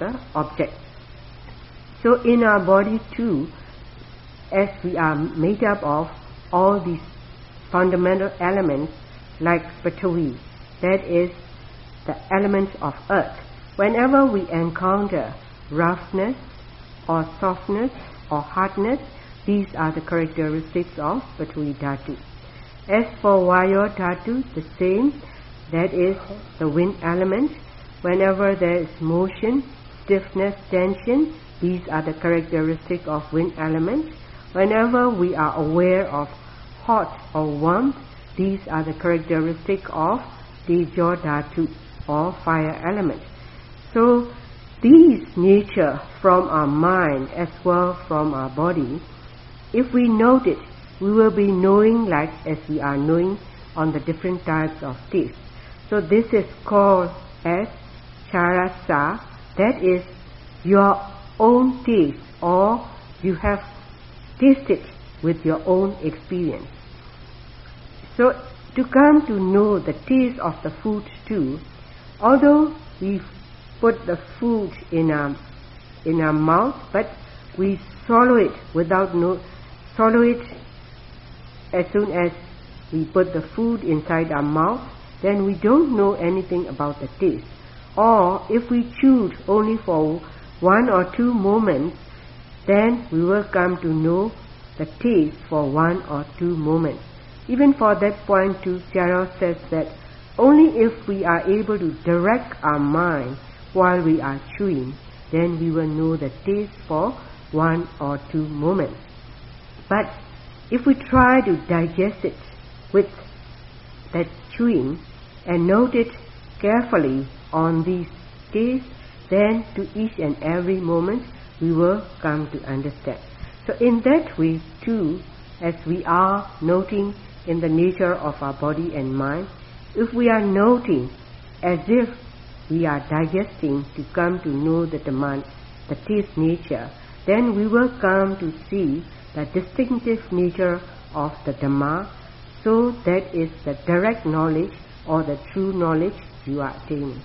the object. So in our body too, as we are made up of all these fundamental elements like Prithvi, that is the elements of earth. Whenever we encounter roughness or softness or hardness, these are the characteristics of Prithvi Dhatu. As for Vayo Dhatu, the same, that is the wind element. Whenever there is motion, stiffness, tension, these are the characteristics of wind element. Whenever we are aware of hot or warmth, these are the characteristics of the Dhatu or fire element. So these nature from our mind as well from our body, if we note it, we will be knowing like as we are knowing on the different types of taste. So this is called as charasa, that is your own taste or you have tasted with your own experience. So to come to know the taste of the food too, although we put the food in our in our mouth, but we swallow it without no swallow it as soon as we put the food inside our mouth, then we don't know anything about the taste. Or if we chewed only for one or two moments, then we will come to know the taste for one or two moments. Even for that point too, Sarah says that only if we are able to direct our mind while we are chewing, then we will know the taste for one or two moments. But if we try to digest it with that chewing and note it carefully on these tastes, then to each and every moment we will come to understand. So in that way too, as we are noting in the nature of our body and mind, if we are noting as if we are digesting to come to know the demand, the taste nature, then we will come to see the distinctive nature of the Dhamma, so that is the direct knowledge or the true knowledge you are attaining.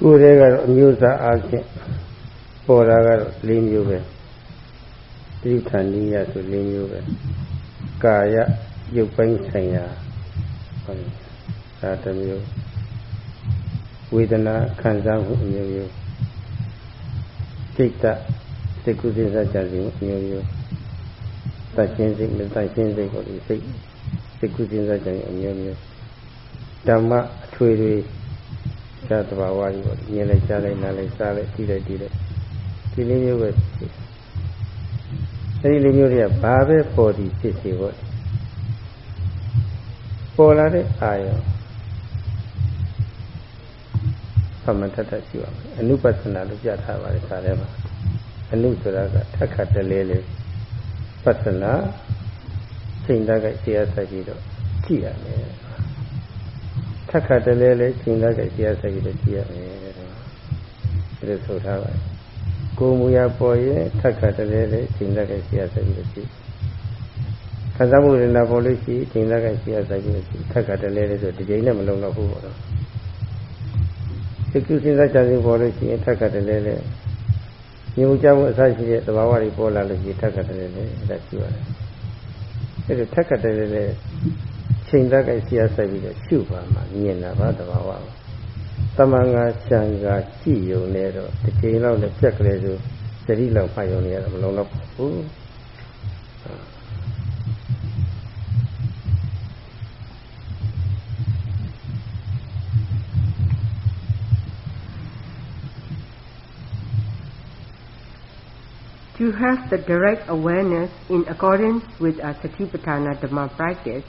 ကိုယ်တည်းကတော့အမျိုးသားအချင်းပေါ်တာကတော့၄မျိုးပဲတိဋ္ဌာနိယဆို၄မျိုးပဲကာယရုပ်ပိုင်းဆိုင်ရာဟုတ်ဒါတစ်မျိုးဝေဒနာခံစားမှုအမျိုးမျိုးစိတ်တစိတ်ကုသစကြခြင်းအမျိုးမျိုးတတ်ရှင်းစိတ်နဲ့တတ်ရှင်းစိတ်ကိုဒီစိတ်စိတ်ကုသစကြခြင်းအမျိုးမျိုးဓမ္မအထွေတွေ ရှားတဘာဝကြီးပေါ့မြင်လိုက်ကြားလိုက်နားလိုက်စားလိုက်ကြည့်လိုက်ကြည့်လိုက်ဒီလေးမျိုးပဲအဲဒီလေးမျိုးတွေကဘာပဲပေါ်သည်ဖြစ်စေပေါ့ပေါ်လာတဲ့အာယုံသမထထရှိပါမယ်အနုပသနာလို့ပြထားပါတယ်ခါထဲမှာအနုဆိုတာကထက်ခတ်တလဲလေပသနာချိန်တက်ကတရားဆိုင်ပြီးတော့ကြည့်ရမယ် ထက်ခတ်တလဲလေချိန်တက်ကတရားဆိုင်ပြီးတော့ကြည့်ရမယ်ဒါလိုဆိုထားပါတယ်ကိုယ်မူရပေါ်ရင်ထက်ခတ်တလဲလေချိန်တက်ကတရားဆိုင်ပြီးတော့ကြည့်ခံစားမှုရဏပေါ်လို့ရှိရင်ချိန်တက်ကတရားဆိုင်ပြီးတော့ကြည့်ထက်ခတ်တလဲလေဆိုဒီချိန်နဲ့မလုံတော့ဘူးပေါ့နော်စိတ်ကူးစဉ်းစားကြံစည်ပေါ်လို့ရှိရင်ထက်ကတည်းလည်းလည်းမြုံကြမှုအစရှိတဲ့သဘာဝတွေပေါ်လာလို့ရှိရင်ထက်ကတည်းလည်းလည်းဒါရှိပါတယ်အဲ့ဒီထက်ကတည်းလည်း ချိန်သက်ကရှိရဆိုင်ပြီးတော့ရှုပါမှာမြင်တာပါသဘာဝတမန်ငါရှံကကြည့်ယုံနေတော့တစ်ချိန်လောက်လည်းပြက်ကလေးဆိုသတိလောက်မှတ်ယုံနေရတော့မလုံးတော့ဘူး To have the direct awareness in accordance with our Satipatthana Dhamma practice,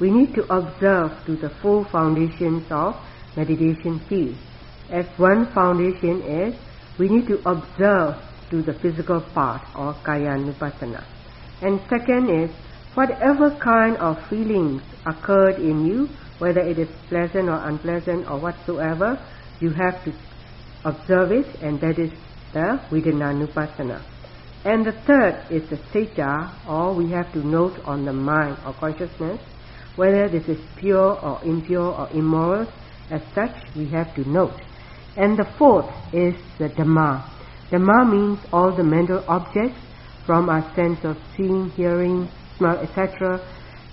we need to observe to the four foundations of meditation field. As one foundation is, we need to observe to the physical part or kaya. And second is, whatever kind of feelings occurred in you, whether it is pleasant or unpleasant or whatsoever, you have to observe it and that is the Vedana and the third is the citta, or we have to note on the mind or consciousness, whether this is pure or impure or immoral. As such, we have to note. And the fourth is the Dhamma. Dhamma means all the mental objects from our sense of seeing, hearing, smell, etc.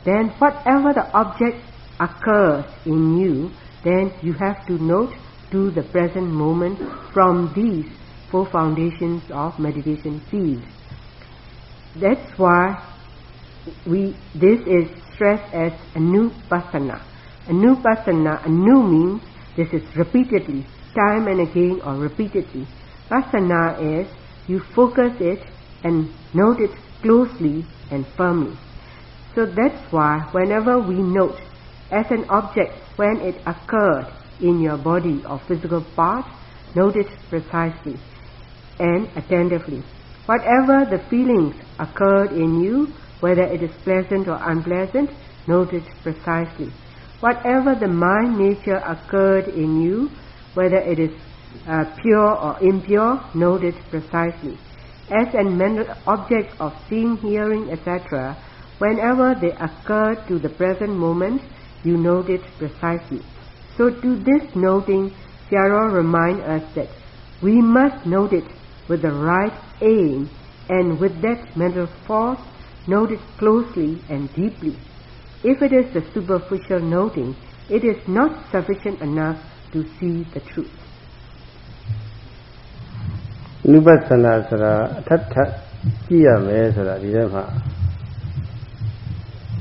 Then whatever the object occurs in you, then you have to note to the present moment from these four foundations of meditation fields. That's why we this is stressed as anupassana. Anupassana, anu means this is repeatedly, time and again or repeatedly. Pasana is you focus it and note it closely and firmly. So that's why whenever we note as an object when it occurred in your body or physical part, note it precisely and attentively. Whatever the feelings occurred in you, whether it is pleasant or unpleasant, note it precisely. Whatever the mind nature occurred in you, whether it is uh, pure or impure, note it precisely. As an mental object of seeing, hearing, etc., whenever they occur to the present moment, you note it precisely. So to this noting, Sayadaw remind us that we must note it with the right aim and with that mental force note it closely and deeply. If it is the superficial noting, it is not sufficient enough to see the truth. နုပသနာဆိုတာအထက်ထပ်ကြည့်ရမယ်ဆိုတာဒီထဲမှာ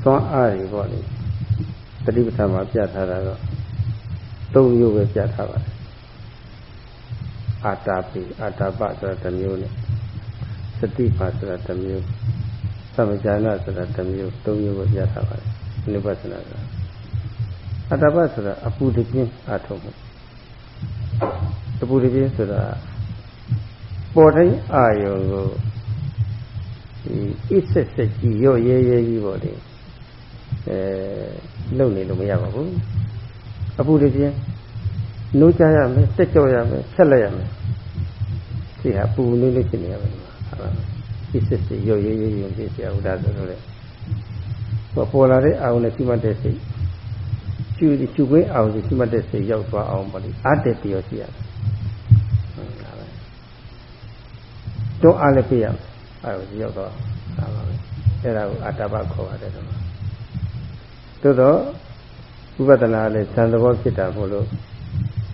သွမ်းအားတွေပေါ့လေတတိပဌာမှာပြထားတာတော့သုံးမျိုးပဲပြထားပါတယ်အာတာပိအာတာပဆိုတာတစ်မျိုးနဲ့စတိပါဆိုတာတစ်မျိုး သမဇာနာဆိုတာတစ်မျိုးသုံးမျိုးပဲပြထားပါတယ်အနုပသနာဆိုတာအာတာပဆိုတာအပူတပြင်းအထုံးမှုအပူတပြင်းဆိုတာပေါ်တိုင်းအာယုံကိုဒီအစ်ဆက်ဆက်ကြီးရော့ရဲရဲကြီးပေါ့လေအဲလုံနေလို့မရပါဘူးအပူတပြင်းနိုးကြရမယ်တက်ကြောရမယ်ဆက်လက်ရမယ်ဒီဟာပူနေလို့ဖြစ်နေရမယ်ဟုတ်လား ဒီစစ်စစ်ရုပ်ရည်ရည်ရုံဖြစ်เสียဥဒါဆိုတော့လေပေါ်ပေါ်လာတဲ့အာရုံနဲ့ရှိမှတ်တဲ့စိတ်ကျူကျူခွင်းအာရုံရှိမှတ်တဲ့စိတ်ရောက်သွားအောင်ပေါ့လေအားတက်ပြီးတော့ရှိရတယ်ဟုတ်လားပဲတော့အားလည်းပြရမယ်အာရုံရောက်တော့ဒါပါပဲအဲ့ဒါကိုအတ္တပခေါ်ပါတယ်တော့သို့တော့ဥပဒနာလည်းသံသဘောဖြစ်တာမို့လို့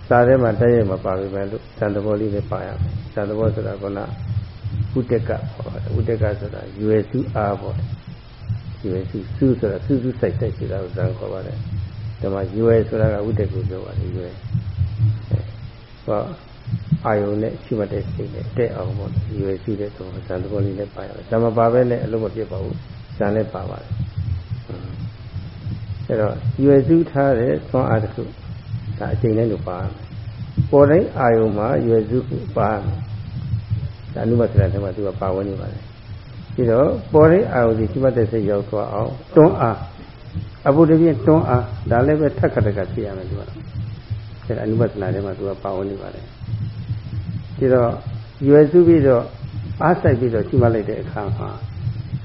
စာထဲမှာတည့်ရမပါပြီပဲလို့သံသဘောလေးလည်းပါရမယ်သံသဘောဆိုတာက ဥတက်ကဥတက်ကဆိုတာရွယ်စုအားပေါ့ရွယ်စုစုဆိုတာစုစုစိုက်စိုက်ဆိုတာကိုဇန်ခေါ်ပါတယ်ဒီမှာရွယ်ဆိုတာကဥတက်ကိုပြောပါတယ်ရွယ်ဟောအာယုံနဲ့ရှိမှတဲ့စိတ်နဲ့တဲ့အောင်ပေါ့ရွယ်စုတဲ့သဘောဇန်သဘောလေးလည်းပါရမယ်ဇန်မပါပဲနဲ့အလုံးမပြတ်ပါဘူးဇန်လည်းပါပါတယ်အဲတော့ရွယ်စုထားတဲ့သွန်အားတစ်ခုဒါအချိန်နဲ့လို့ပါပေါ်တိုင်းအာယုံမှာရွယ်စုပါ ဒါနုမစရတဲ့မှာသူကပါဝင်နေပါတယ်ပြီးတော့ပေါ်တိုင်းအာယုံဒီရှိမှတ်တဲ့စိတ်ရောက်သွားအောင်တွန်းအားအဘုဒ္ဓပြင်းတွန်းအားဒါလည်းပဲထက်ခတ်တကဖြစ်ရမယ်သူကအဲဒါအနုပသနာထဲမှာသူကပါဝင်နေပါတယ်ပြီးတော့ရွယ်စုပြီးတော့အားဆိုင်ပြီးတော့ရှိမှလိုက်တဲ့အခါမှာ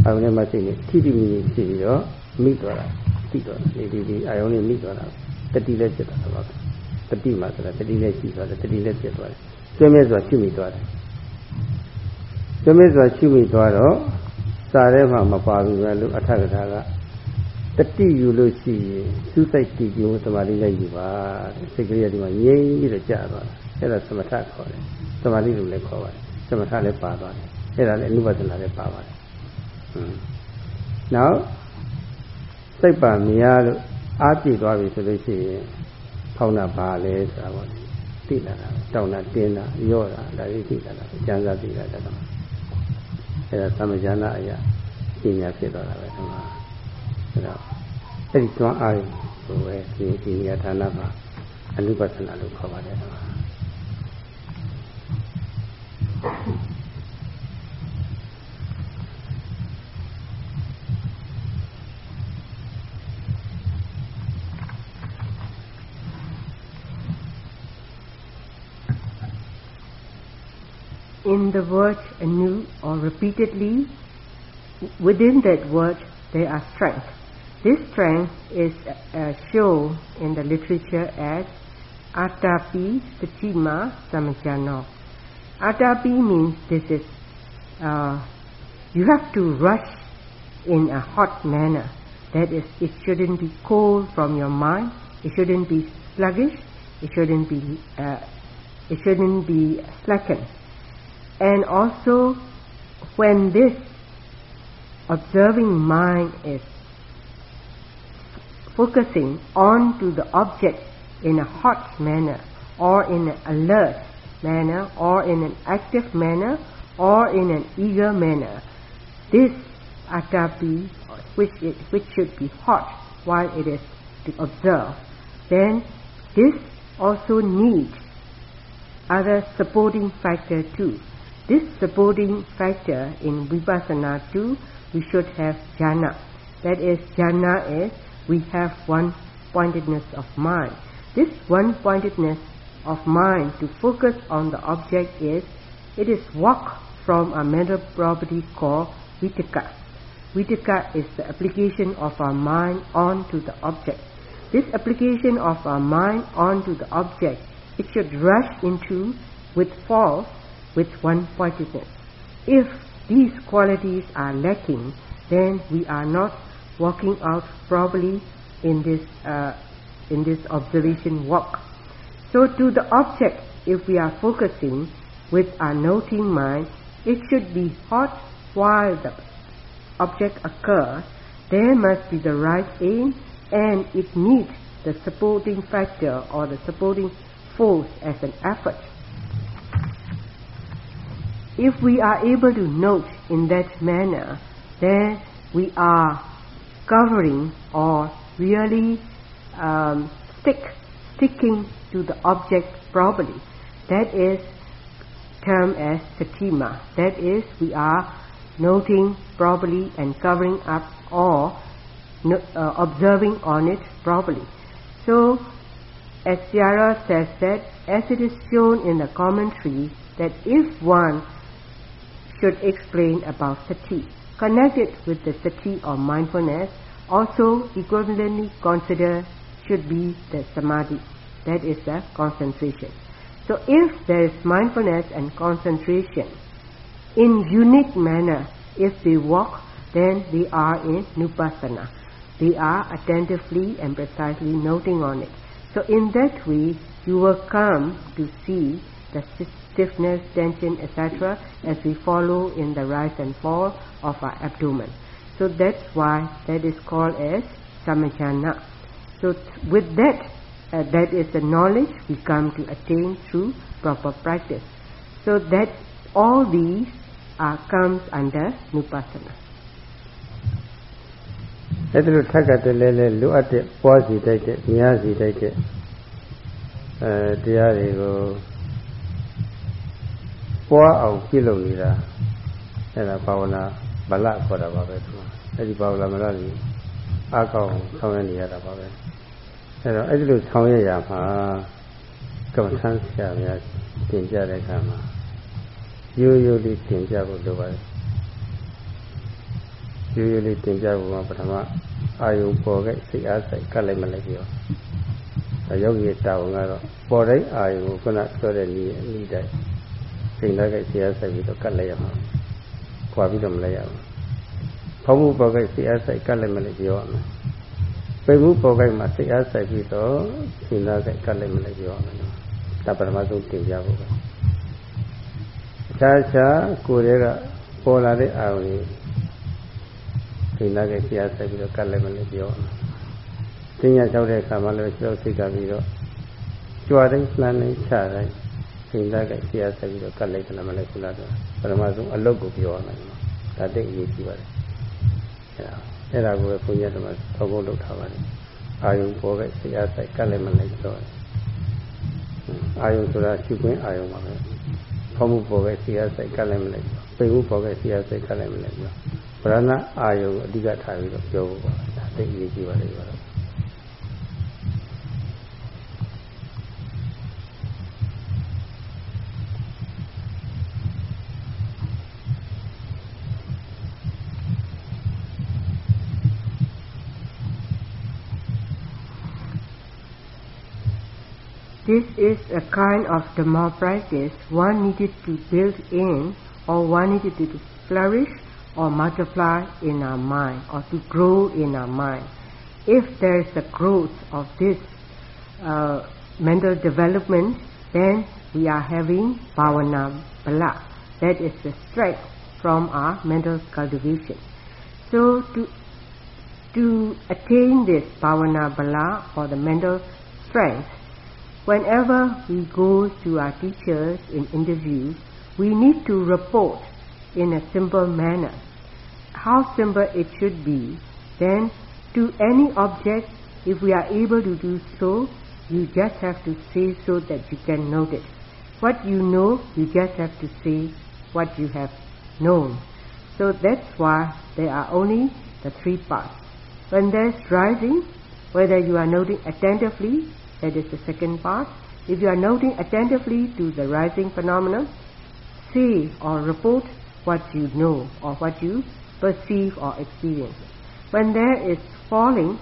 အာယုံထဲမှာစိတ်နဲ့ထိတိမိမိဖြစ်ပြီးတော့မိသွားတာသိသွားတာဒီဒီအာယုံလေးမိသွားတာတတိလည်းဖြစ်တာပါတတိမှာဆိုတာတတိလည်းရှိသွားတယ်တတိလည်းဖြစ်သွားတယ်ကျွဲမဲဆိုတာရှိမိသွားတယ် ကျွဲမဲဆိုတာရှိမိသွားတော့စာထဲမှာမပါဘူးပဲလို့အထက်ကထာကတတိယူလို့ရှိရင်သူ့စိတ်တည်ကြည်မှုသမာဓိလည်းယူပါစိတ်ကလေးကဒီမှာငြိမ်ပြီးတော့ကြာသွားတယ်အဲ့ဒါသမထခေါ်တယ်သမာဓိလို့လည်းခေါ်ပါတယ်သမထလည်းပါသွားတယ်အဲ့ဒါလည်းအနုပဒနာလည်းပါပါတယ်ဟွန်းနောက်စိတ်ပါမြင်ရလို့အားပြည့်သွားပြီဆိုလို့ရှိရင်ဖောင်းတာပါလဲဆိုတာပေါ့သိလာတာတောင်းတာတင်းတာရော့တာဒါလေးသိလာတာကျမ်းစာသိလာတာတော့ အဲဒါသမဇာနာအရာပညာဖြစ်သွားတာပဲဒီမှာအဲတော့အဲ့ဒီကျွမ်းအားကိုပဲဒီဒီနေရာဌာနမှာအနုပသနာလို့ခေါ်ပါတယ်ဒီမှာ in the word anu or repeatedly, within that word there are strength. This strength is uh, shown in the literature as Atapi Satima Samajano. Atapi means this is, uh, you have to rush in a hot manner. That is, it shouldn't be cold from your mind. It shouldn't be sluggish. It shouldn't be, uh, it shouldn't be slackened. And also, when this observing mind is focusing on to the object in a hot manner or in an alert manner or in an active manner or in an eager manner. This atapi, which, it, which should be hot while it is to observe, then this also needs other supporting factor too. This supporting factor in vipassana too, we should have jhana. That is, jhana is we have one pointedness of mind. This one pointedness of mind to focus on the object is, it is walk from a mental property called vitakka. Vitakka is the application of our mind onto the object. This application of our mind onto the object, it should rush into with force with one pointedness. If these qualities are lacking, then we are not walking out properly in this uh, in this observation walk. So to the object, if we are focusing with our noting mind, it should be hot while the object occurs. There must be the right aim and it needs the supporting factor or the supporting force as an effort. If we are able to note in that manner, then we are covering or really um, stick, sticking to the object properly. That is termed as satima. That is, we are noting properly and covering up or no, uh, observing on it properly. So, as Ciara says that, as it is shown in the commentary, that if one should explain about sati, connected with the sati or mindfulness, also equivalently considered should be the samadhi, that is the concentration. So if there is mindfulness and concentration in unique manner, if they walk, then they are in nupassana. They are attentively and precisely noting on it. So in that way, you will come to see the stiffness, tension, etc. as we follow in the rise and fall of our abdomen. So that's why that is called as samajana. So with that, uh, that is the knowledge we come to attain through proper practice. So that all these are comes under nupassana. အဲ့ဒါလိုထက်ကတလဲလဲလိုအပ်တဲ့ပွားစီတိုက်တဲ့မြားစီတိုက်တဲ့အဲတရားတွေကို ပွားအောင်ပြုလုပ်နေတာအဲ့ဒါဘာဝနာဗလခေါ်တာပါပဲသူအဲ့ဒီဘာဝနာမလကြီးအကောင်းဆောင်ရနေရတာပါပဲအဲ့တော့အဲ့ဒီလိုဆောင်ရရမှာကမ္ဘာဆန်းဆရာများတင်ကြတဲ့အခါမှာရိုးရိုးလေးတင်ကြဖို့လိုပါတယ်ရိုးရိုးလေးတင်ကြဖို့ကပထမအာယုံပေါ်ခဲ့စိတ်အားစိတ်ကတ်လိုက်မလိုက်ပြောအယောဂီတာဝန်ကတော့ပေါ်တိုင်းအာယုံကိုခုနပြောတဲ့နည်းအနည်းတိုင်း စိတ်လိုက်စိတ်အားစိတ်ပြီးတော့ကတ်လိုက်ရမှာခွာပြီးတော့မလိုက်ရဘူးဖောက်မှုပေါ်ခဲ့စိတ်အားစိတ်ကတ်လိုက်မလိုက်ပြောရမယ်ပိတ်မှုပေါ်ခဲ့မှာစိတ်အားစိတ်ပြီးတော့စိတ်လိုက်ကတ်လိုက်မလိုက်ပြောရမယ်ဒါပထမဆုံးတင်ပြဖို့ပဲအခြားခြားကိုယ်တွေကပေါ်လာတဲ့အာရုံတွေစိတ်လိုက်စိတ်အားစိတ်ပြီးတော့ကတ်လိုက်မလိုက်ပြောရမယ်တင်ရလျှောက်တဲ့အခါမှာလည်းကျောက်စိတ်ကပြီးတော့ကြွားတိုင်းလှမ်းတိုင်းချတိုင်း စိတ်လိုက်စိတ်အားစိတ်ပြီးတော့ကတ်လိုက်တယ်မလိုက်ဘူးလားတော့ပထမဆုံးအလုတ်ကိုပြောရမယ်ဒါတိတ်အရေးကြီးပါတယ်အဲ့ဒါအဲ့ဒါကိုပဲဘုန်းကြီးတို့ကသောဘုလုပ်ထားပါတယ်အာယုံပေါ်ပဲစိတ်အားစိတ်ကတ်လိုက်မလိုက်တော့အာယုံဆိုတာရှုခွင့်အာယုံပါပဲဖောက်မှုပေါ်ပဲစိတ်အားစိတ်ကတ်လိုက်မလိုက်ပိမှုပေါ်ပဲစိတ်အားစိတ်ကတ်လိုက်မလိုက်ဗရဏအာယုံအဓိကထားပြီးတော့ပြောဖို့ပါဒါသိအရေးကြီးပါတယ် This is a kind of Dhamma practice one needed to build in or one needed to flourish or multiply in our mind or to grow in our mind. If there is a growth of this uh, mental development, then we are having bhavana bala. That is the strength from our mental cultivation. So to to attain this bhavana bala or the mental strength, whenever we go to our teachers in interviews, we need to report in a simple manner. How simple it should be, then to any object, if we are able to do so, you just have to say so that you can note it. What you know, you just have to say what you have known. So that's why there are only the three parts. When there's rising, whether you are noting attentively, that is the second part. If you are noting attentively to the rising phenomenon, say or report what you know or what you perceive or experience. When there is falling,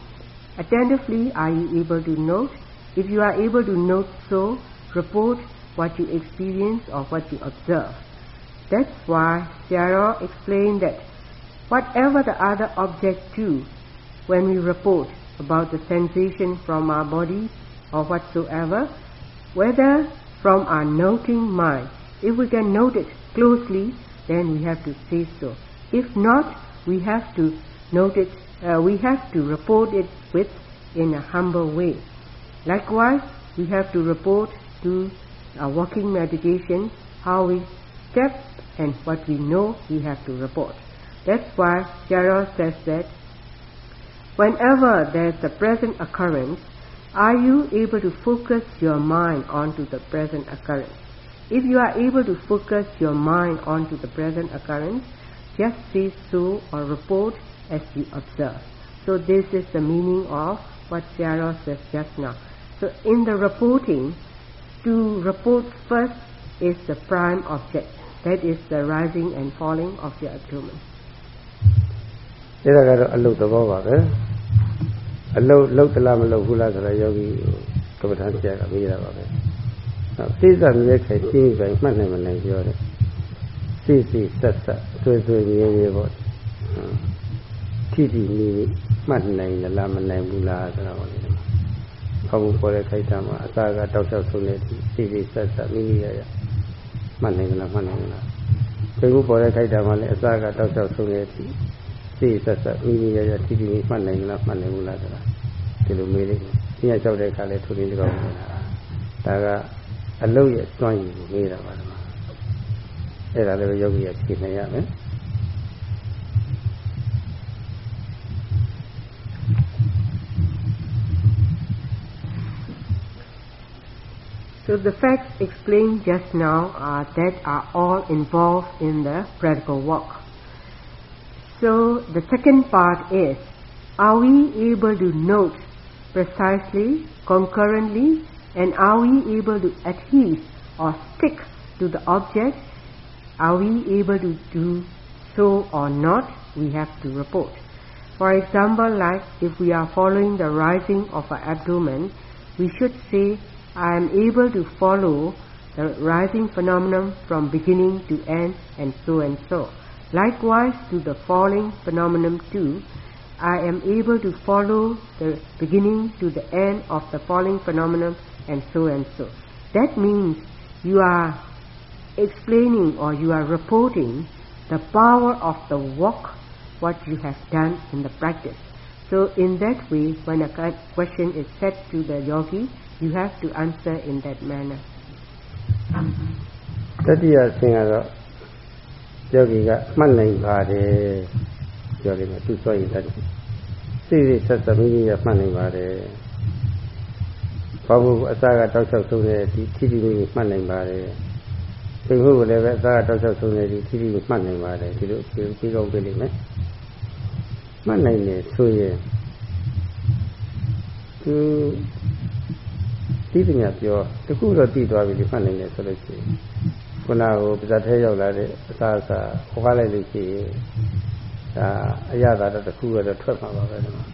attentively are you able to note? If you are able to note so, report what you experience or what you observe. That's why Sayadaw explained that whatever the other object do, when we report about the sensation from our body or whatsoever, whether from our noting mind, if we can note it closely, then we have to say so. If not, we have to note it, uh, we have to report it with in a humble way. Likewise, we have to report to our walking meditation how we step and what we know we have to report. That's why Sayadaw says that whenever there's a present occurrence, are you able to focus your mind onto the present occurrence? If you are able to focus your mind onto the present occurrence, just say so or report as you observe. So this is the meaning of what Sayadaw says just now. So in the reporting, to report first is the prime object. That is the rising and falling of your abdomen. ဒါကတော့အလုတ်သဘောပါပဲ အလုတ်လုတ်တလားမလုတ်ဘူးလားဆိုတော့ယောဂီကမ္ဘာထဆရာကမေးတာပါပဲ။သိစမြဲခဲရှင်းပိုင်းမှတ်နိုင်မနိုင်ပြောတယ်။စိစိဆက်ဆက်ဆွေဆွေမြဲမြဲပေါ့။ထိထိနေမှတ်နိုင်လားမနိုင်ဘူးလားဆိုတော့လေ။ခေါင်းပေါ်တဲ့ခိုက်တာမှာအစာကတောက်လျှောက်ဆုံးနေသည်စိစိဆက်ဆက်မိမိရရမှတ်နိုင်လားမှတ်နိုင်လား။ခေခုပေါ်တဲ့ခိုက်တာမှာလည်းအစာကတောက်လျှောက်ဆုံးနေသည် စိဆက်ဆက်မိမိရရထိထိမှတ်နိုင်လားမှတ်နိုင်ဘူးလားဆိုတာဒီလိုမေးလိုက်။ညလျှောက်တဲ့အခါလဲထူထင်းတကောင်းနေတာ။ဒါကအလုတ်ရဲ့စွန့်ရည်ကိုမေးတာပါဒီမှာ။အဲ့ဒါလည်းယောဂီရဖြေနိုင်ရမယ်။ So the facts explained just now are that are all involved in the practical work. So the second part is, are we able to note precisely, concurrently, and are we able to adhere or stick to the object? Are we able to do so or not? We have to report. For example, like if we are following the rising of our abdomen, we should say, I am able to follow the rising phenomenon from beginning to end and so and so. Likewise to the falling phenomenon too, I am able to follow the beginning to the end of the falling phenomenon and so and so. That means you are explaining or you are reporting the power of the work, what you have done in the practice. So in that way, when a question is set to the yogi, you have to answer in that manner. တတိယဆင်ကတော့ ယောဂီကမှတ်နိုင်ပါတယ်ပြောလိမ့်မယ်သူစွန့်ရည်တတ်စိတ်စိတ်ဆက်ဆက်မိမိရမှတ်နိုင်ပါတယ်ဘာဘူးအစကတောက်လျှောက်ဆုံးတဲ့ဒီထိတိမိမိမှတ်နိုင်ပါတယ်သိမှုကိုလည်းပဲအစကတောက်လျှောက်ဆုံးတဲ့ဒီထိတိမိမှတ်နိုင်ပါတယ်ဒီလိုပြီးကောင်းပြလိမ့်မယ်မှတ်နိုင်တယ်ဆိုရင်သူသိပညာပြောတခုတော့တည်သွားပြီဒီမှတ်နိုင်တယ်ဆိုလို့ရှိရင် ခုနကပါဇတ်ထဲရောက်လာတဲ့အစားအစာဟောကားလိုက်လို့ရှိရင်ဒါအရသာတော့တစ်ခုကတော့ထွက်မှာပါပဲဒီမှာ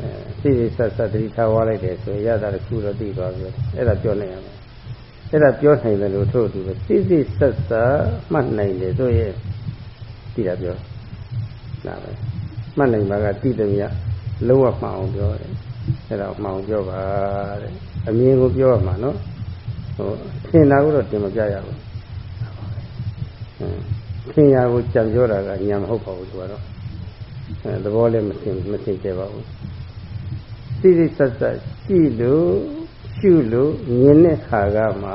အဲစိတ်ဆက်ဆက်တတိထားဝါလိုက်တယ်ဆိုရင်ရတာတစ်ခုတော့သိသွားပြီအဲ့ဒါပြောနိုင်ရမယ်အဲ့ဒါပြောနိုင်တယ်လို့ထို့အတူပဲစိစိဆက်ဆက်မှတ်နိုင်တယ်ဆိုရင်သိတာပြောနားပဲမှတ်နိုင်ပါကတိတယ်မြလုံးဝမှန်အောင်ပြောတယ်အဲ့ဒါမှန်အောင်ပြောပါတဲ့အမြင်ကိုပြောရမှာနော်ဟိုထင်တာကိုတော့တင်မပြရဘူး ထင်ရကိုကြံပြောတာကညာမဟုတ်ပါဘူးသူကတော့အဲသဘောလည်းမသိမသိကြပါဘူးစိစိဆက်ဆက်ကြည့်လို့ရှုလို့မြင်တဲ့ခါကမှ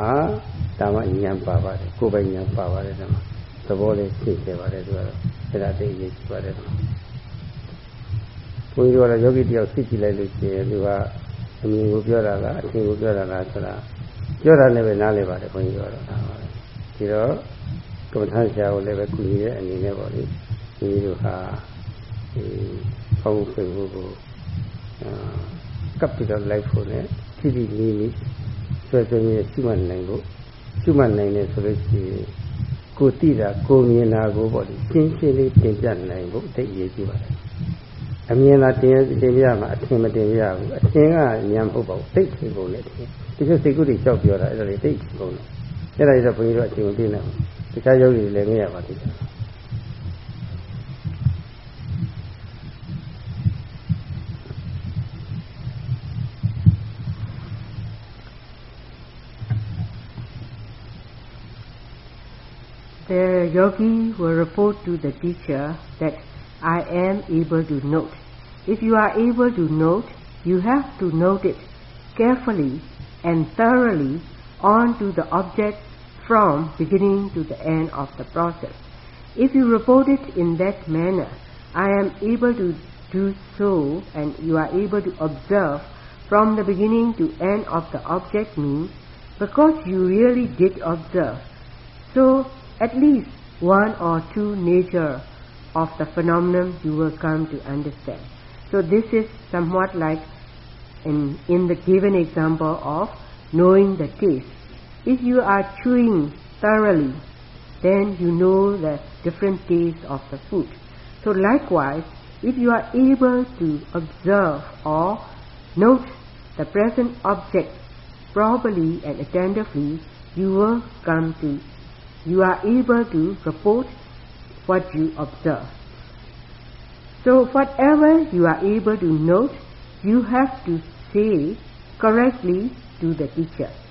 ဒါမှဉာဏ်ပါပါတယ်ကိုယ်ပိုင်ဉာဏ်ပါပါတယ်ဒါမှသဘောလေးသိကြပါတယ်သူကတော့အဲ့ဒါသိရေးကြည့်ပါတယ်ဘုန်းကြီးတို့ကတော့ယောဂီတယောက်သိကြည့်လိုက်လို့ရှိရင်သူကအမြင်ကိုပြောတာလားအထင်ကိုပြောတာလားဆိုတာပြောတာနဲ့ပဲနားလည်ပါတယ်ဘုန်းကြီးတို့ကတော့ဒါပါပဲဒီတော့ ကမ္ဘာထဆရာကိုလည်းပဲကုညီတဲ့အနေနဲ့ပေါ့လေဒီလိုဟာဒီဖောက်ဖွင့်ဖို့ကိုကပ်ပြီးတော့လိုက်ဖို့နဲ့ထိထိလေးလေးဆွဲဆွဲမြဲရှိမှနိုင်ဖို့ရှိမှနိုင်တယ်ဆိုလို့ရှိရင်ကိုတိတာကိုမြင်တာကိုပေါ့လေရှင်းရှင်းလေးတင်ပြနိုင်ဖို့သိအရေးကြီးပါတယ်အမြင်သာတင်တင်ပြမှာအထင်မတင်ပြဘူးအထင်ကဉာဏ်မဟုတ်ပါဘူးသိထင်ကုန်လေထင်ဒီလိုစိတ်ကူးတွေလျှောက်ပြောတာအဲ့ဒါလေးသိထင်ကုန်တယ်အဲ့ဒါကြီးတော့ဘုန်းကြီးတို့အချိန်မပြည့်နိုင်ဘူး တခြားယောဂီတွေလည်းမရပါသေးဘူး the yogi will report to the teacher that I am able to note. If you are able to note, you have to note it carefully and thoroughly onto the object from beginning to the end of the process. If you report it in that manner, I am able to do so and you are able to observe from the beginning to end of the object means because you really did observe. So at least one or two nature of the phenomenon you will come to understand. So this is somewhat like in, in the given example of knowing the taste. If you are chewing thoroughly, then you know the different tastes of the food. So likewise, if you are able to observe or note the present object properly and attentively, you will come to you are able to report what you observe. So whatever you are able to note, you have to say correctly to the teacher.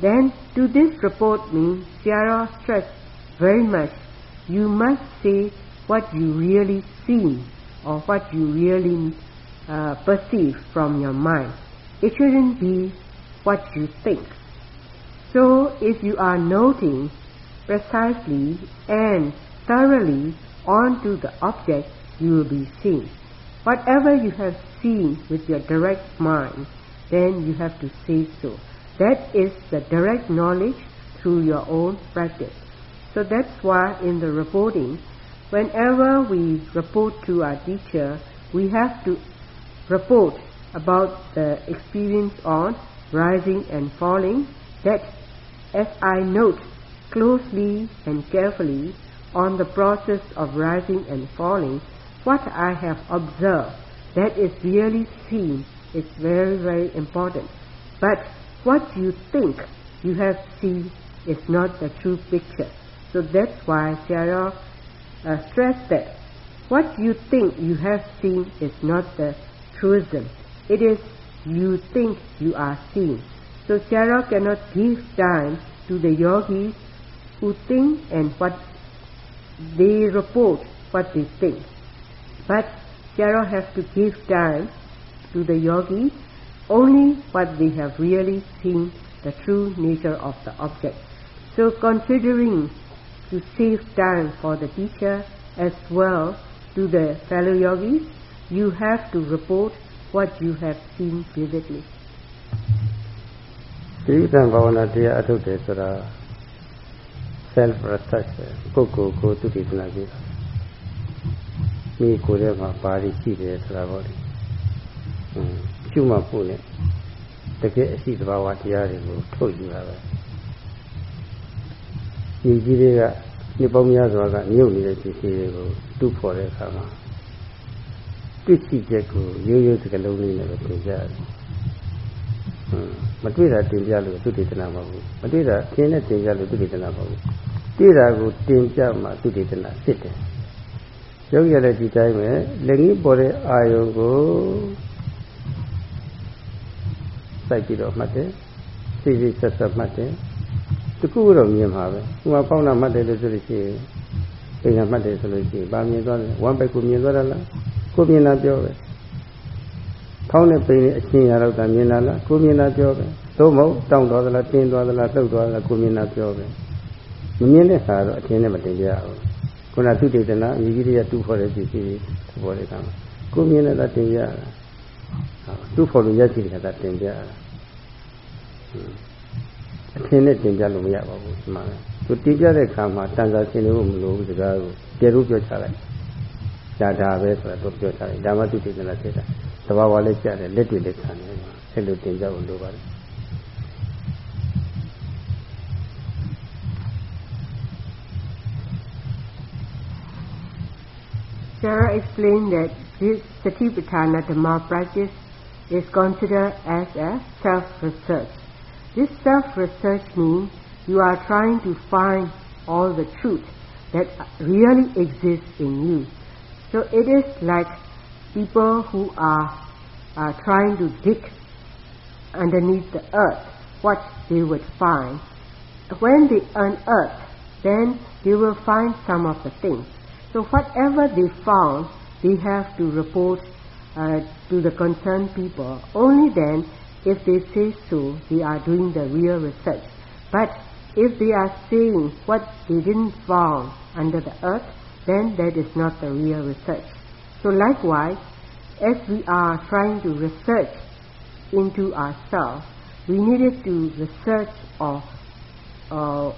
Then to this report means Sierra stressed very much, you must say what you really see or what you really uh, perceive from your mind. It shouldn't be what you think. So if you are noting precisely and thoroughly onto the object you will be seeing. Whatever you have seen with your direct mind, then you have to say so. That is the direct knowledge through your own practice. So that's why in the reporting, whenever we report to our teacher, we have to report about the experience on rising and falling that as I note closely and carefully on the process of rising and falling, what I have observed that is really seen is very, very important. But what you think you have seen is not the true picture. So that's why Sarah uh, stressed that what you think you have seen is not the truism. It is you think you are seeing. So Sarah cannot give time to the yogis who think and what they report what they think. But Chara has to give time to the yogi only what they have really seen the true nature of the object. So considering to save time for the teacher as well to the fellow yogis, you have to report what you have seen vividly. ဒီတံဘာဝနာတရားအထုတ်တယ်ဆိုတာ self research ပုဂ္ဂိုလ်ကိုသူတည်နာကြည့်တာမိကိုယ်ထဲမှာပါရီရှိတယ်ဆိုတာပေါ့လေ ဟွန်းကျွမှဖို့နဲ့တကယ်အရှိတဘာဝတရားတွေကိုထုတ်ယူတာပဲညီကြီးတွေကညပေါင်းများစွာကမြုပ်နေတဲ့ပစ္စည်းတွေကိုတူးဖော်တဲ့အခါမှာတတွေ့ရှိချက်ကိုရိုးရိုးစကလုံးလေးနဲ့ပဲသင်ကြတယ်မတွေ့တာတင်ပြလို့သုတေသနာမဟုတ်ဘူးမတွေ့တာအင်းနဲ့တင်ပြလို့သုတေသနာမဟုတ်ဘူးတွေ့တာကိုတင်ပြမှသုတေသနာဖြစ်တယ်ယောဂီရတဲ့ဒီတိုင်းပဲလက်ငင်းပေါ်တဲ့အာယုံကို စိုက်ပြီးတော့မှတ်တယ်စိတ်စိတ်ဆက်ဆက်မှတ်တယ်တခုတော့မြင်ပါပဲဟိုမှာပေါင်းတာမှတ်တယ်လို့ဆိုလို့ရှိရင်ပင်ကမှတ်တယ်ဆိုလို့ရှိရင်ဗာမြင်သွားတယ်ဝမ်းပိုက်ကိုမြင်သွားတာလားကိုမြင်တာပြောပဲဖောင်းတဲ့ပိန်နဲ့အချင်းရတော့တာမြင်လာလားကိုမြင်တာပြောပဲသို့မဟုတ်တောင်းသွားသလားတင်းသွားသလားလှုပ်သွားသလားကိုမြင်တာပြောပဲမမြင်တဲ့ဟာတော့အချင်းနဲ့မတင်ပြရဘူးခုနသုတေသနာအမြကြီးတွေကတူဖို့တဲ့ပစ္စည်းတွေသဘောတွေကမှာကိုမြင်တဲ့သာတင်ပြရတာ တူဖို့လို့ရရှိတဲ့သာတင်ပြရတာအထင်နဲ့တင်ပြလို့မရပါဘူးဒီမှာသူတင်ပြတဲ့အခါမှာတန်စာရှင်းလို့မလိုဘူးစကားကိုကျေလို့ပြောချလိုက်ဒါဒါပဲဆိုတော့ပြောချလိုက်ဒါမှသူတည်နေတာဖြစ်တာသဘာဝလေးကြားတယ်လက်တွေလက်ခံတယ်အဲ့လိုတင်ပြဖို့လိုပါတယ် Sarah explained that this Satipatthana Dhamma practice is considered as a self-research. This self-research means you are trying to find all the truth that really exists in you. So it is like people who are, are trying to dig underneath the earth what they would find. When they unearth, then they will find some of the things. So whatever they found, they have to report uh, to the concerned people. Only then, if they say so, they are doing the real research. But if they are saying what they didn't found under the earth, then that is not the real research. So likewise, as we are trying to research into ourselves, we needed to research or uh,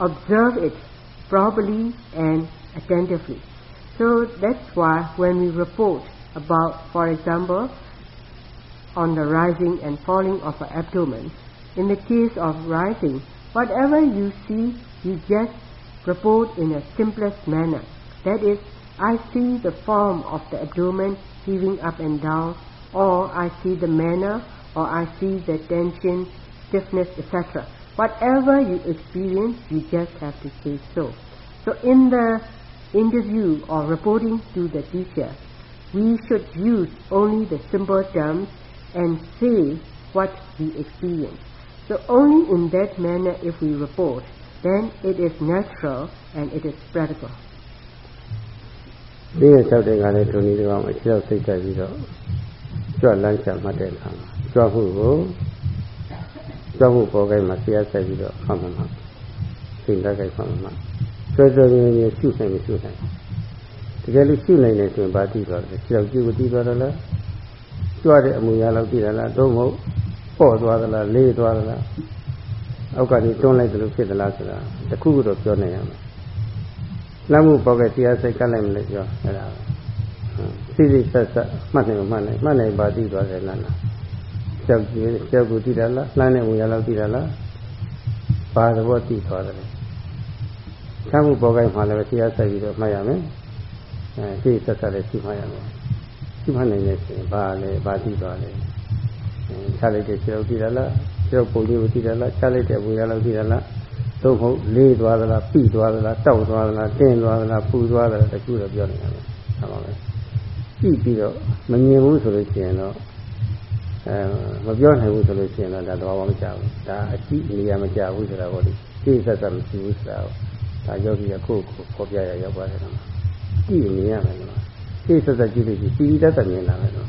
observe it properly and attentively. So that's why when we report about, for example, on the rising and falling of the abdomen, in the case of rising, whatever you see, you just report in a simplest manner. That is, I see the form of the abdomen heaving up and down, or I see the manner, or I see the tension, stiffness, etc. Whatever you experience, you just have to say so. So in the interview or reporting to the teacher, we should use only the simple terms and say what we experience. So only in that manner if we report, then it is natural and it is practical. ဒီရ၆တဲ့ကလည်းဒုနည်းကောင်အခြေရောက်စိတ်တက်ပြီးတော့ကြွလန်းချမှတ်တဲ့အခါမှာကြွမှုကိုကြွမှုပေါ်ကိုင်းမှာဆရာဆက်ပြီးတော့ဖတ်မှမှာစိတ်တက်ကိုင်းဖတ်မှမှာ ဆွဲဆွဲရင်းရင်းရှုနိုင်မရှုနိုင်တကယ်လို့ရှုနိုင်တယ်ဆိုရင်ဘာသိသွားလဲခြေောက်ကြည့်ကိုသိသွားတယ်လားကြွတဲ့အမူအရာလောက်သိတယ်လားတော့မဟုတ်ပေါ့သွားသလားလေးသွားသလားအောက်ကနေတွန်းလိုက်တယ်လို့ဖြစ်သလားဆိုတာတခုခုတော့ပြောနိုင်ရမယ်လမ်းမှုပေါ်ကတရားစိတ်ကလိုက်မလဲပြောအဲ့ဒါစိစိဆက်ဆက်မှတ်နိုင်မှတ်နိုင်မှတ်နိုင်ပါသိသွားတယ်လားကြောက်ကြည့်ကြောက်ကိုသိတယ်လားလှမ်းတဲ့ဝင်ရလောက်သိတယ်လားဘာသဘောသိသွားတယ် ချမ်းမှုပေါ်ကိုင်းမှလည်းတရားဆိုင်ပြီးတော့မှတ်ရမယ်အဲစိဆက်ဆက်လည်းရှိမှတ်ရမယ်ရှိမှတ်နိုင်တဲ့ဆိုရင်ဘာလဲဘာသိသွားလဲချလိုက်တဲ့ခြေောက်သိတယ်လားခြေောက်ပုံကြီးကိုသိတယ်လားချလိုက်တဲ့ဝင်ရလောက်သိတယ်လားသို့မဟုတ်လေးသွားသလားပြိသွားသလားတောက်သွားသလားတင်းသွားသလားပူသွားသလားတခုတော့ပြောနေရတယ်။ဟုတ်ပါမယ်။ပြိပြီးတော့မမြင်ဘူးဆိုလို့ရှိရင်တော့အဲမပြောနိုင်ဘူးဆိုလို့ရှိရင်တော့ဒါတော့မကြဘူး။ဒါအကြည့်နေရာမကြဘူးဆိုတာပေါ့လေ။သိသက်သက်မရှိဘူးဆိုတာ ဒါယောဂီကကိုယ့်ကိုဖော်ပြရရောက်ပါတယ်နော်။ကြည့်နေရမယ်နော်။သိသက်သက်ကြည့်လို့ရှိပြီးတတ်တယ်မြင်လာမယ်နော်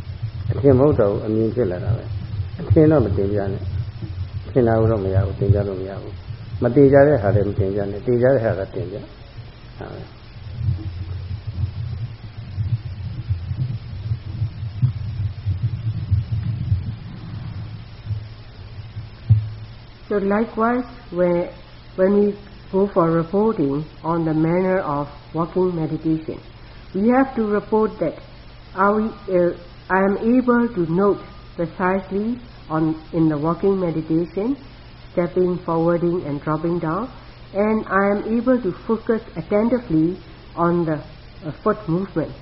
။အထင်မဟုတ်တော့အမြင်ဖြစ်လာတာပဲ။အထင်တော့မတင်ပြနဲ့။ထင်တာတော့မရဘူးတင်ပြလို့မရဘူး။မတည်ကြတဲ့ဟာလည်းမတင်ကြနဲ့တည်ကြတဲ့ဟာကတင်ကြဟာ So likewise, when, when we go for reporting on the manner of walking meditation, we have to report that we, uh, I am able to note precisely on in the walking meditation stepping, forwarding and dropping down and I am able to focus attentively on the uh, foot movement.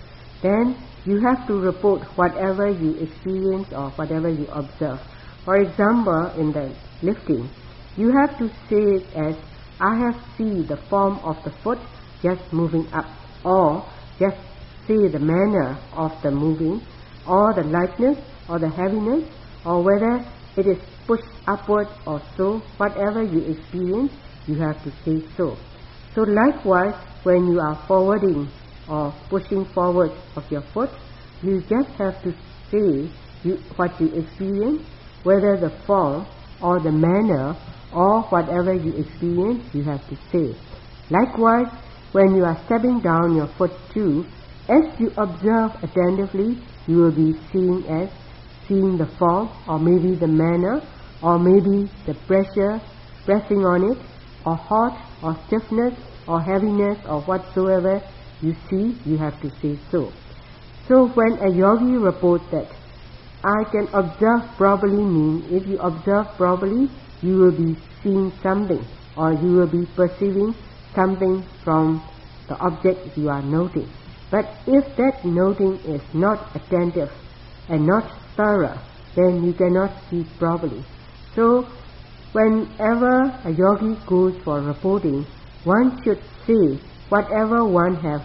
then you have to report whatever you experience or whatever you observe. For example, in the lifting, you have to say it as, I have seen the form of the foot just moving up, or just see the manner of the moving, or the lightness, or the heaviness, or whether it is pushed upward or so, whatever you experience, you have to say so. So likewise, when you are forwarding or pushing forward of your foot, you just have to say you, what you experience, whether the form or the manner or whatever you experience, you have to say. Likewise, when you are stepping down your foot too, as you observe attentively, you will be seeing as seeing the form or maybe the manner or maybe the pressure pressing on it or hot or stiffness or heaviness or whatsoever you see, you have to say so. So when a yogi reports that I can observe properly mean if you observe properly, you will be seeing something or you will be perceiving something from the object you are noting. But if that noting is not attentive and not thorough, then you cannot see properly. So whenever a yogi goes for reporting, one should say whatever one has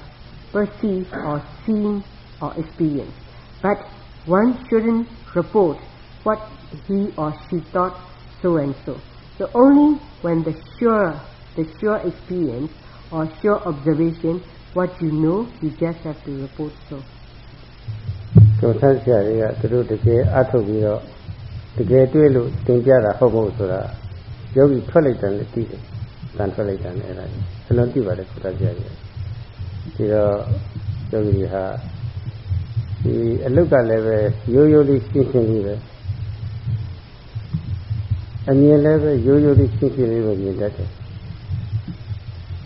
perceived or seen or experienced. But one shouldn't report what he or she thought so and so. So only when the sure, the sure experience or sure observation, what you know, you just have to report so. ဆိုထက်ဆရာတွေကသူတို့တကယ်အထုတ်ပြီးတော့တကယ်တွေ့လို့သင်ပြတာဟုတ်မဟုတ်ဆိုတာယောဂီထွက်လိုက်တယ်လည်းသိတယ်။တန်ထွက်လိုက်တယ်လည်းအဲ့ဒါကြီးအလုံးသိပါတယ်ဆိုတော့ဆရာကြီး။ဒီတော့ယောဂီဟာဒီအလုတ်ကလည်းပဲရိုးရိုးလေးရှင်းရှင်းလေးပဲ အမြင်လည်းပဲရိုးရိုးလေးရှင်းရှင်းလေးပဲမြင်တတ်တယ်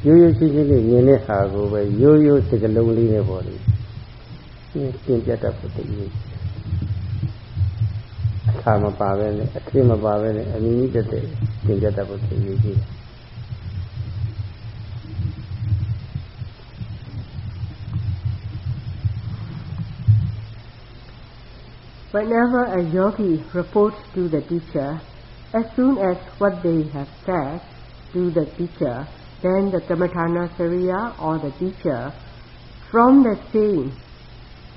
ရိုးရိုးရှင်းရှင်းလေးမြင်တဲ့ဟာကိုပဲရိုးရိုးစကလုံးလေးနဲ့ပေါ့လေပြင်ပြတတ်ဖို့တည်းအခါမပါပဲနဲ့အထင်မပါပဲနဲ့အမြင့်ကြီးတဲ့ပြင်ပြတတ်ဖို့တည်းကြီးတယ် Whenever a yogi reports to the teacher, as soon as what they have said to the teacher, then the Kammatthanacariya or the teacher, from the saying,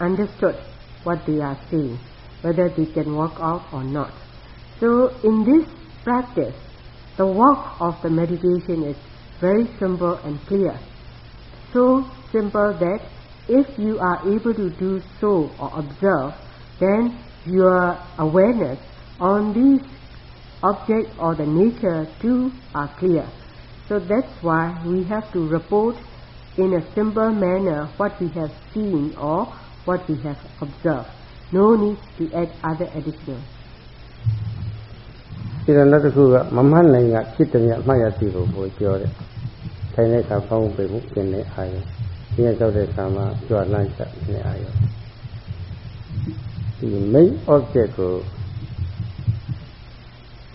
understood what they are saying, whether they can walk out or not. So in this practice, the walk of the meditation is very simple and clear. So simple that if you are able to do so or observe, then your awareness on these object or the nature too are clear. So that's why we have to report in a simple manner what we have seen or what we have observed. No need to add other additional. ဒီတော့နောက်တစ်ခုကမမှတ်နိုင်ကဖြစ်တယ်မြတ်မှတ်ရစီကိုပို့ပြောတယ်။ထိုင်တဲ့အခါပေါင်းပေမှုကျင်တဲ့အာရုံ။ဒီနေ့ကြောက်တဲ့အခါမှာကြွလန့်ချက်တဲ့အာရုံ။ဒီ main object ကို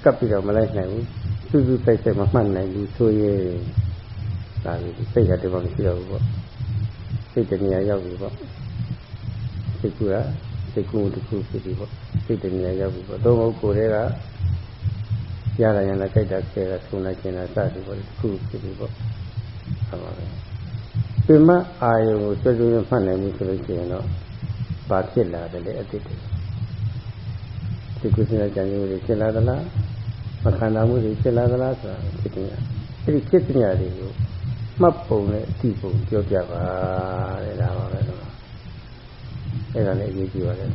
ကပ်ပြီးတော့မလိုက်နိုင်ဘူး။စူးစူးဆိုင်ဆိုင်မမှတ်နိုင်ဘူးဆိုရင်ဒါပြီးစိတ်ကတည်းကမရှိတော့ဘူးပေါ့။စိတ်တနေရာရောက်ပြီပေါ့။စိတ်ကူကစိတ်ကူတစ်ခုဖြစ်ပြီပေါ့။စိတ်တနေရာရောက်ပြီပေါ့။တော့ကိုယ်တည်းကရတာရင်လည်းကြိုက်တာဆဲတာထုံလိုက်ကျင်တာစသည်ပေါ့တစ်ခုဖြစ်ပြီပေါ့ဟုတ်ပါပဲပြမအာယုံကိုစွဲစွဲမှတ်နိုင်မှုဆိုလို့ရှိရင်တော့ဘာဖြစ်လာတယ်လဲအတိတ်တွေဒီကုသနာကြံမှုတွေဖြစ်လာသလား မခန္ဓာမှုတွေဖြစ်လာသလားဆိုတာဖြစ်နေရအဲ့ဒီဖြစ်နေရတွေကိုမှတ်ပုံနဲ့အတိပုံပြောပြပါတဲ့ဒါပါပဲတော့အဲ့ဒါလည်းအရေးကြီးပါတယ်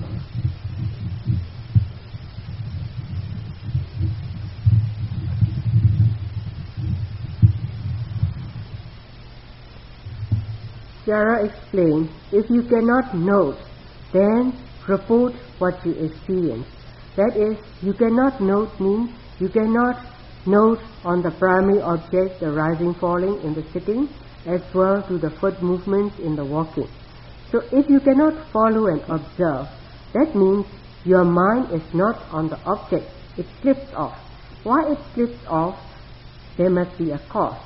Shara explained, if you cannot note, then report what you experience. That is, you cannot note means you cannot note on the primary object the rising falling in the sitting as well to the foot movements in the walking. So if you cannot follow and observe, that means your mind is not on the object, it slips off. Why it slips off? There must be a cause.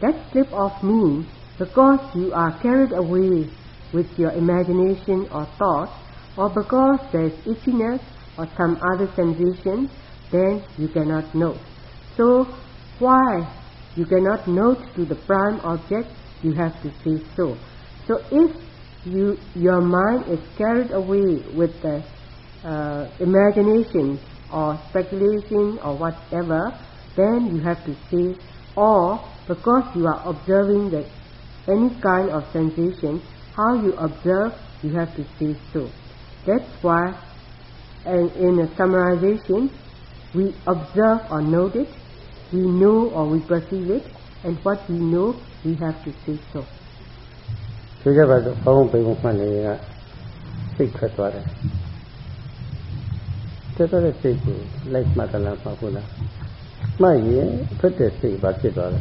That slip off means because you are carried away with your imagination or thought, or because there is itchiness or some other sensation, then you cannot note. So, why you cannot note to the prime object, you have to say so. So if you, your mind is carried away with the uh, imagination or speculation or whatever, then you have to say, or because you are observing the, any kind of sensation, how you observe, you have to say so. That's why and in a summarization, we observe or note it, we know or we perceive it, and what we know, we have to say so. ဆိုကြပါစို့ဘောင်းပိန်မှတ်နေကစိတ်ထွက်သွားတယ်တက်တဲ့စိတ်ကိုလိုက်မှတ်တယ်လားမှတ်ဘူးလားမှတ်ရင်ထွက်တဲ့စိတ်ဘာဖြစ်သွားလဲ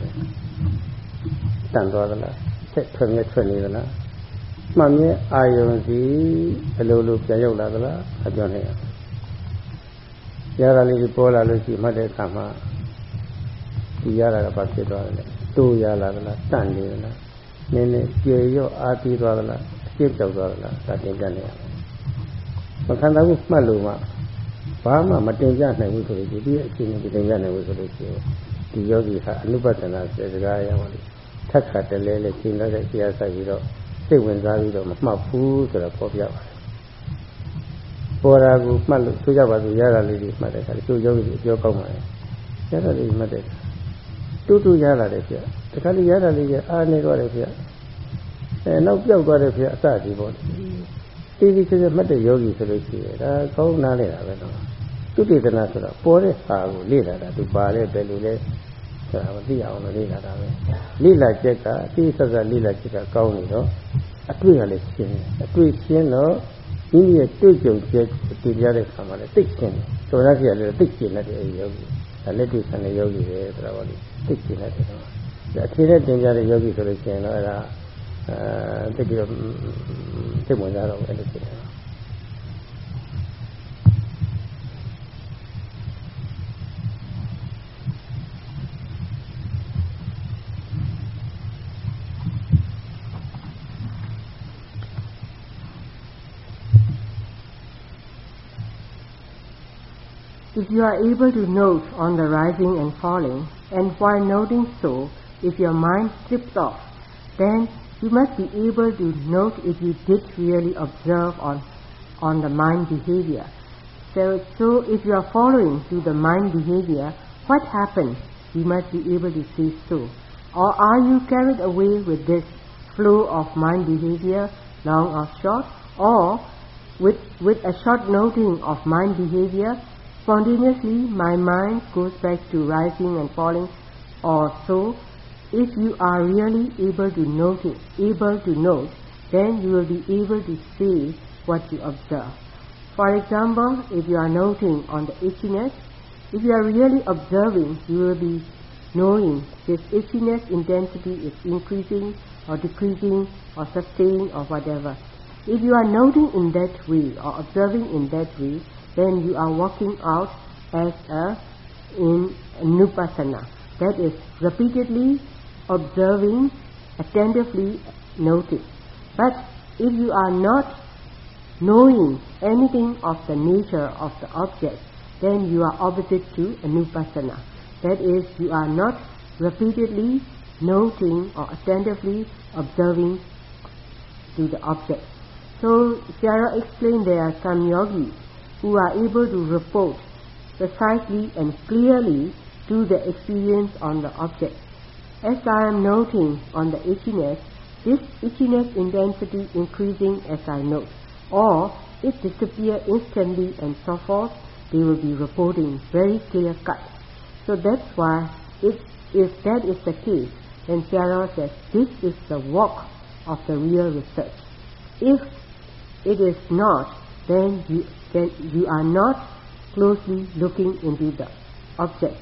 တန်သွားသလားဆက်ထွက်မြဲထွက်နေသလားမှတ်မြဲအာယုံစီဘယ်လိုလိုပြန်ရောက်လာသလားအပြောနေရ ရတာလေးပေါ်လာလို့ရှိမှတ်တဲ့အခါမှာဒီရတာကဘာဖြစ်သွားလဲတိုးရလာသလားတန့်နေသလားနည်းနည်းကျေရော့အားပြီးသွားသလားအကျစ်ပြောက်သွားသလားဒါတင်ပြနေရမယ်မခံတာဘူးမှတ်လို့မှဘာမှမတင်ပြနိုင်ဘူးဆိုလို့ဒီအချိန်နဲ့တင်ပြနိုင်ဘူးဆိုလို့ရှိရင်ဒီယောဂီဟာအနုပဒနာစေစကားရပါလိမ့်ထက်ခါတလဲလဲရှင်းတဲ့ဆရာဆိုင်ပြီးတော့စိတ်ဝင်စားပြီးတော့မမှတ်ဘူးဆိုတော့ပေါ်ပြပါတယ် ပေါ်တာကိုမှတ်လို့ဆိုကြပါစို့ရတာလေးတွေမှတ်တဲ့အခါကျိုးယောဂီအပြောကောင်းပါလေရတာလေးမှတ်တဲ့တူတူရလာတယ်ဗျတခါလေးရတာလေးကအားနေတော့တယ်ဗျအဲနောက်ပြောက်သွားတယ်ဗျအစကြီးပေါ့တီးတီးချေချေမှတ်တဲ့ယောဂီဆိုလို့ရှိရင်ဒါကောင်းနားလေတာပဲတော့သူတေသနာဆိုတော့ပေါ်တဲ့ဟာကိုလေ့လာတာသူပါလေပဲလို့လဲဆိုတာမသိအောင်လို့လေ့လာတာပဲလေ့လာချက်ကတိဆက်ဆက်လေ့လာချက်ကကောင်းနေတော့အတွေ့ရလဲရှင်းတယ်အတွေ့ရှင်းတော့ မိမိရဲ့တွေ့ကြုံချက်တည်ရတဲ့ခါမှာလည်းသိရှင်းတယ်ဆိုရစီရလည်းသိရှင်းတဲ့အဲဒီယောဂီဒါလက်တွေ့ဆန်တဲ့ယောဂီပဲဆိုတာပေါ့လေသိရှင်းတဲ့တော့ဒါအခြေနဲ့တင်ကြတဲ့ယောဂီဆိုလို့ရှိရင်တော့အဲဒါအဲသိပြီးတော့သိဝင်ကြတော့အဲ့လိုဖြစ်တယ် If you are able to note on the rising and falling, and while noting so, if your mind slips off, then you must be able to note if you did really observe on, on the mind behavior. So, so if you are following to the mind behavior, what happened? You must be able to see so. Or are you carried away with this flow of mind behavior, long or short? Or with, with a short noting of mind behavior, Spontaneously, my mind goes back to rising and falling or so. If you are really able to note it, able to note, then you will be able to see what you observe. For example, if you are noting on the itchiness, if you are really observing, you will be knowing this itchiness intensity is increasing or decreasing or sustaining or whatever. If you are noting in that way or observing in that way, then you are walking out as a in nupassana. That is repeatedly observing, attentively noting. But if you are not knowing anything of the nature of the object, then you are opposite to anupassana. That is, you are not repeatedly noting or attentively observing to the object. So Sarah explained there are some yogis who are able to report precisely and clearly to the experience on the object. As I am noting on the itchiness, this itchiness intensity increasing as I note, or it disappear instantly and so forth, they will be reporting very clear cut. So that's why if, if that is the case, then Sarah says this is the work of the real research. If it is not, then you, then you are not closely looking into the object.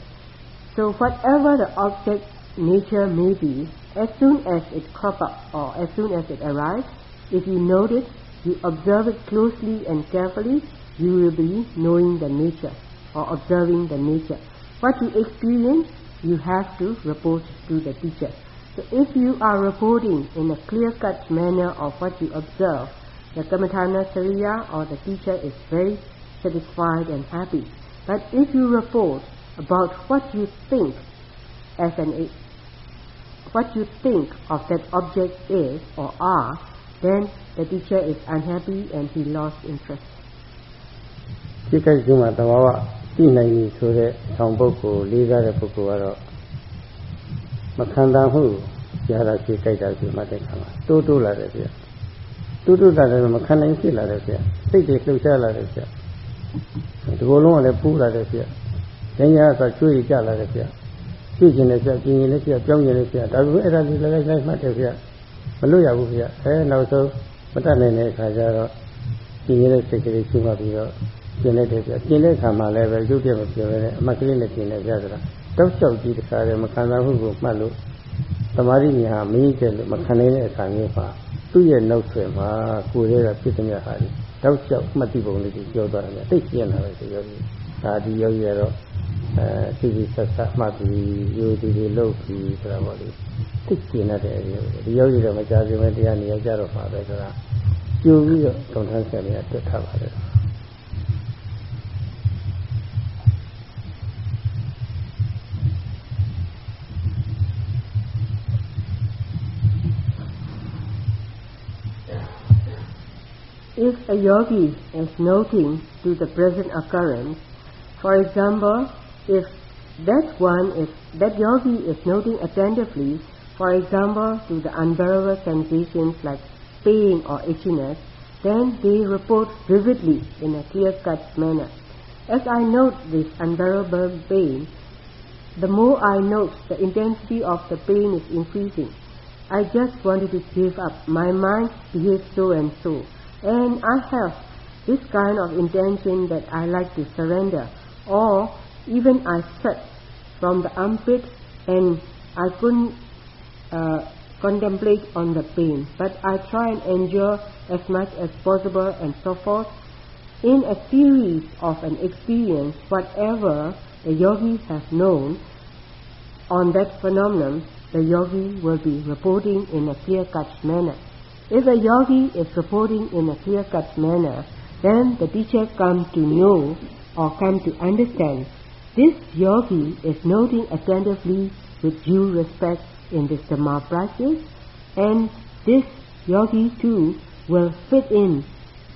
So whatever the object nature may be, as soon as it crop up or as soon as it arrives, if you note it, you observe it closely and carefully, you will be knowing the nature or observing the nature. What you experience, you have to report to the teacher. So if you are reporting in a clear-cut manner of what you observe, the Kammatthana or the teacher is very satisfied and happy. But if you report about what you think as an what you think of that object is or are, then the teacher is unhappy and he lost interest. ဒီကိစ္စမှာတဘာဝသိနိုင်ပြီဆိုတဲ့ဆောင်ပုဂ္ဂိုလ်လေးစားတဲ့ပုဂ္ဂိုလ်ကတော့မခံတာမှုကြားတာရှိကြိုက်တာရှိမှတဲ့ခါမှာတိုးတိုးလာတယ်ဗျ တိုးတိုးလာတယ်မခံနိုင်ဖြစ်လာတယ်ဗျစိတ်တွေလှုပ်ရှားလာတယ်ဗျဒီလိုလုံးကလည်းပူလာတယ်ဗျ။ဉာဏ်ရဆိုကျွေးကြလာတယ်ဗျ။ကျွေးခြင်းလည်းဗျ။ပြင်ရင်လည်းဗျ။ပြောင်းရင်လည်းဗျ။ဒါပေမဲ့အဲ့ဒါလေးလည်းလိုက်မှတ်တယ်ဗျ။မလွတ်ရဘူးဗျ။အဲနောက်ဆုံးမတတ်နိုင်တဲ့အခါကျတော့ပြင်ရင်လည်းစိတ်ကလေးရှိမှပြီးတော့ပြင်လိုက်တယ်ဗျ။ပြင်တဲ့အခါမှာလည်းပဲရုပ်တရက်မပြောဘဲနဲ့အမှတ်ကလေးနဲ့ပြင်တယ်ဗျဆိုတာတောက်လျှောက်ကြီးတခါတည်းမခံစားမှုကိုမှတ်လို့သမာဓိညာမင်းကျက်လို့မခံနိုင်တဲ့အခါမျိုးမှာ သူ့ရဲ့နောက်ဆွဲမှာကိုယ်ရဲ့ပြည့်စုံရဟာဒီတောက်လျှောက်မှတ်တိပုံလေးကိုပြောသွားတယ်သိကျင်လာတယ်ဆိုရောဒါဒီယောဂီကတော့အဲစီစီဆက်ဆက်မှတ်ပြီးယူဒီဒီလုပ်ပြီးဆိုတာပေါ့လေသိကျင်တဲ့အဲဒီယောဂီတော့မကြသေးပဲတရားနေရကြတော့ပါပဲဆိုတာကျူပြီးတော့တုံထမ်းဆက်နေတက်ထားပါတယ် If a yogi is noting to the present occurrence, for example, if that one is that yogi is noting attentively, for example, to the unbearable sensations like pain or itchiness, then they report vividly in a clear-cut manner. As I note this unbearable pain, the more I note the intensity of the pain is increasing. I just wanted to give up. My mind behaves so and so. And I have this kind of intention that I like to surrender. Or even I sweat from the armpit and I couldn't uh, contemplate on the pain. But I try and endure as much as possible and so forth. In a series of an experience, whatever the yogi has known on that phenomenon, the yogi will be reporting in a clear-cut manner. If a yogi is reporting in a clear-cut manner, then the teacher comes to know or come to understand this yogi is noting attentively with due respect in this Dhamma practice and this yogi too will fit in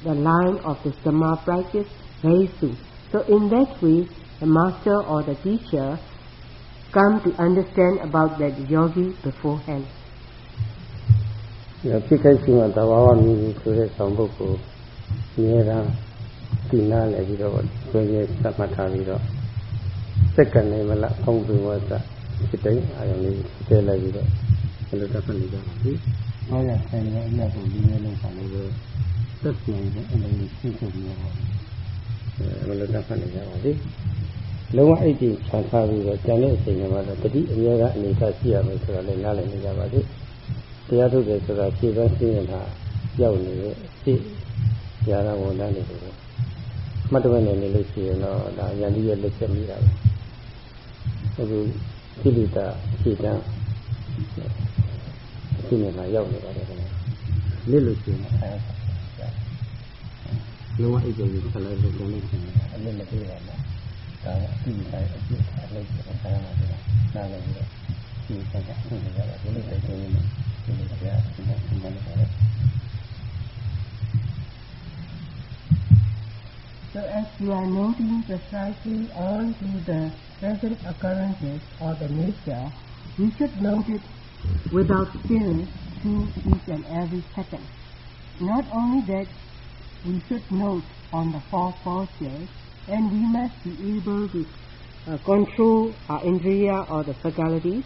the line of this Dhamma practice very soon. So in that way, the master or the teacher come to understand about that yogi beforehand. ဖြစ်ခဲ့ရှိမှသဘာဝမြည်ဆိုတဲ့ဆောင်ပုဂ္ဂိုလ်အများအားဒီနာလည်းပြီးတော့ဆွေးရသတ်မှတ်ထားပြီးတော့စက္ကန့်နေမလားအောင်းပြီးဝတ်တာဖြစ်တဲ့အာရုံလေးတည်လိုက်ပြီးတော့ဘယ်လိုတက်ဖက်နေကြပါလဲ။အားရဆိုင်တဲ့အမြတ်ကိုဒီနေ့လုံးဆောင်လို့သက်ဆိုင်တဲ့အလုံးကြီးရှင်းရှင်းပြောပါအဲဘယ်လိုတက်ဖက်နေကြပါလဲ။လုံးဝအိတ်ကြီးခြံထားပြီးတော့ကြံတဲ့အချိန်မှာတော့တတိအများကအနေထားရှိရမယ်ဆိုတာလည်းနားလည်နေကြပါလိမ့်။ တရားထုတ်တယ်ဆိုတာခြေပန်းရှင်းနေတာရောက်နေတဲ့စိတ်ဉာဏ်ဝန်တန်းနေတယ်မှတ်တမဲ့နေနေလို့ရှိရင်တော့ဒါယန္တိရဲ့လက်ချက်မိတာပဲအခုကိလေသာခြေတန်းရှင်းနေတာရောက်နေပါတယ်ခင်ဗျလစ်လို့ရှိရင်အဲလုံးဝအိပ်ကြည့်ခလိုက်လို့လုံးလို့ရှိရင်အလစ်မပြေးပါနဲ့ဒါကအကြည့်တိုင်းအကြည့်အလုပ်ကိုဆရာမကနားလည်ပြီးတော့ဒီစကားကိုလည်းဒီလိုပဲပြောနေတယ် So as you are noting precisely onto the present occurrences or the nature, we should note it without fear to each and every second. Not only that, we should note on the four postures, and we must be able to uh, control our indriya or the faculties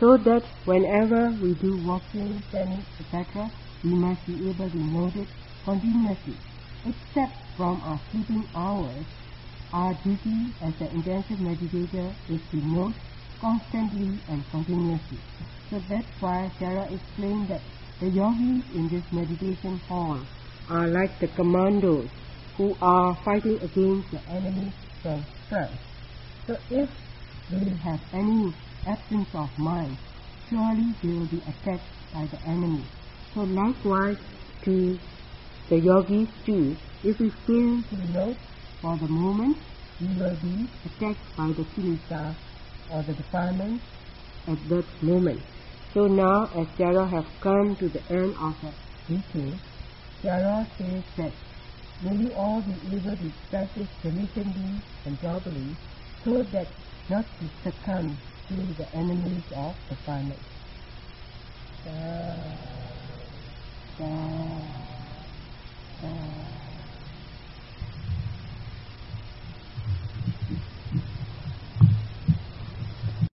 so that whenever we do walking, standing, etc., we must be able to note it continuously. Except from our sleeping hours, our duty as an intensive meditator is to note constantly and continuously. So that's why Sarah explained that the yogis in this meditation hall are like the commandos who are fighting against the enemy from front. So if they have any absence of mind, surely they will be attacked by the enemy. So likewise to the yogis too, if we to note for the moment, we will be attacked by the kilesa or the defilements at that moment. So now as Jaro have come to the end of the meeting, Jaro says that may we all be able to practice diligently and properly so that not to succumb through the enemies of the planet. Ah. Ah. Ah.